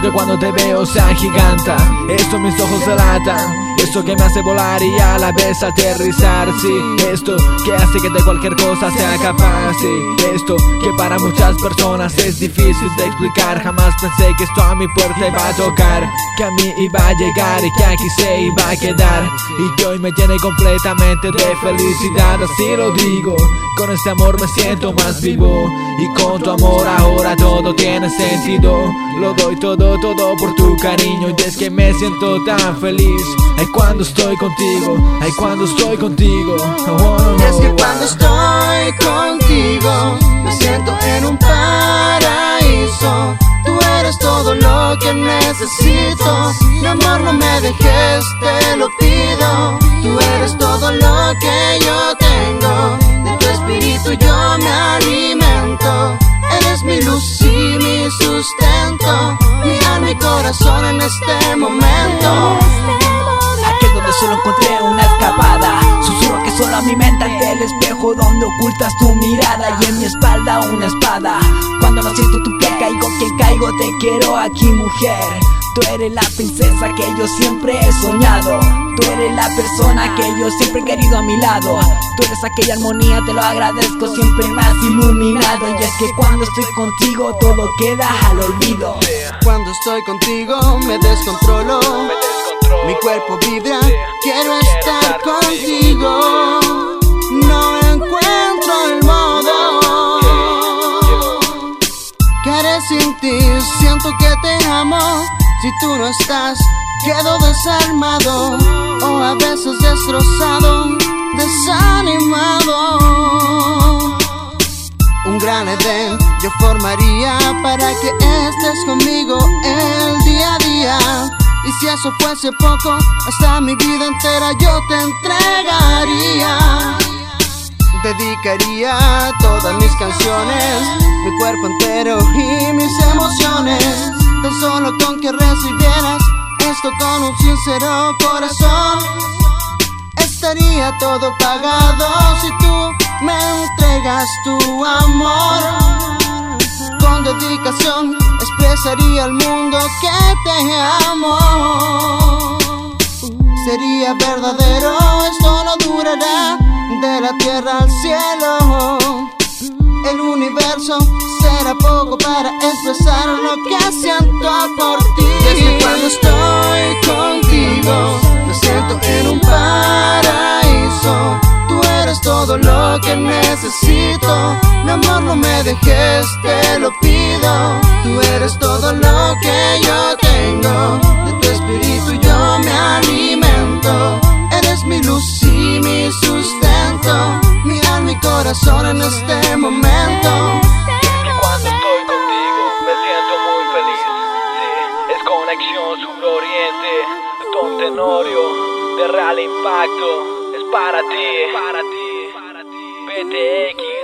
Que cuando te veo se agiganta Esto mis ojos delatan Esto que me hace volar y a la vez aterrizar Sí, esto que hace que de cualquier cosa sea capaz Sí, esto que para muchas personas es difícil de explicar. Jamás pensé que esto a mi puerta iba a tocar. Que a mí iba a llegar y que aquí se iba a quedar. Y que hoy me tiene completamente de felicidad Así lo digo, con este amor me siento más vivo. Y con tu amor ahora todo tiene sentido. Lo doy todo, todo por tu cariño. Y es que me siento tan feliz cuando estoy contigo, ay cuando estoy contigo. Oh, Es que cuando estoy contigo Me siento en un paraíso. Tú eres todo lo que necesito. Mi amor no me dejes, te lo pido. Tú eres todo lo que yo tengo. De tu espíritu yo me alimento. Eres mi luz y mi sustento. Mi alma y corazón en este momento espejo Donde ocultas tu mirada y en mi espalda una espada. Cuando no siento tu piel caigo, que caigo te quiero aquí mujer. Tú eres la princesa que yo siempre he soñado. Tú eres la persona que yo siempre he querido a mi lado. Tú eres aquella armonía, te lo agradezco, siempre más iluminado. Y es que cuando estoy contigo todo queda al olvido. Cuando estoy contigo me descontrolo. Mi cuerpo vibra, quiero estar contigo. Sin ti? Siento que te amo. Si tú no estás, quedo desarmado. O a veces destrozado, desanimado. Un gran Edén yo formaría para que estés conmigo el día a día y si eso fuese poco, hasta mi vida entera yo te entregaría. Dedicaría todas mis canciones, mi cuerpo entero y mis emociones. Tan solo con que recibieras esto con un sincero corazón. Estaría todo pagado si tú me entregas tu amor con dedicación expresaría al mundo que te amo. Sería verdadero, de la tierra al cielo. El universo será poco para expresar lo que siento por ti. Desde cuando estoy contigo, me siento en un paraíso. Tú eres todo lo que necesito. Mi amor, no me dejes, te lo pido. Tú eres todo lo que yo tengo. De tu espíritu yo corazón en este momento. que cuando estoy contigo me siento muy feliz. Sí, es conexión sur-oriente. Don Tenorio de Real Impacto. Es para ti, para ti, para ti. PTX.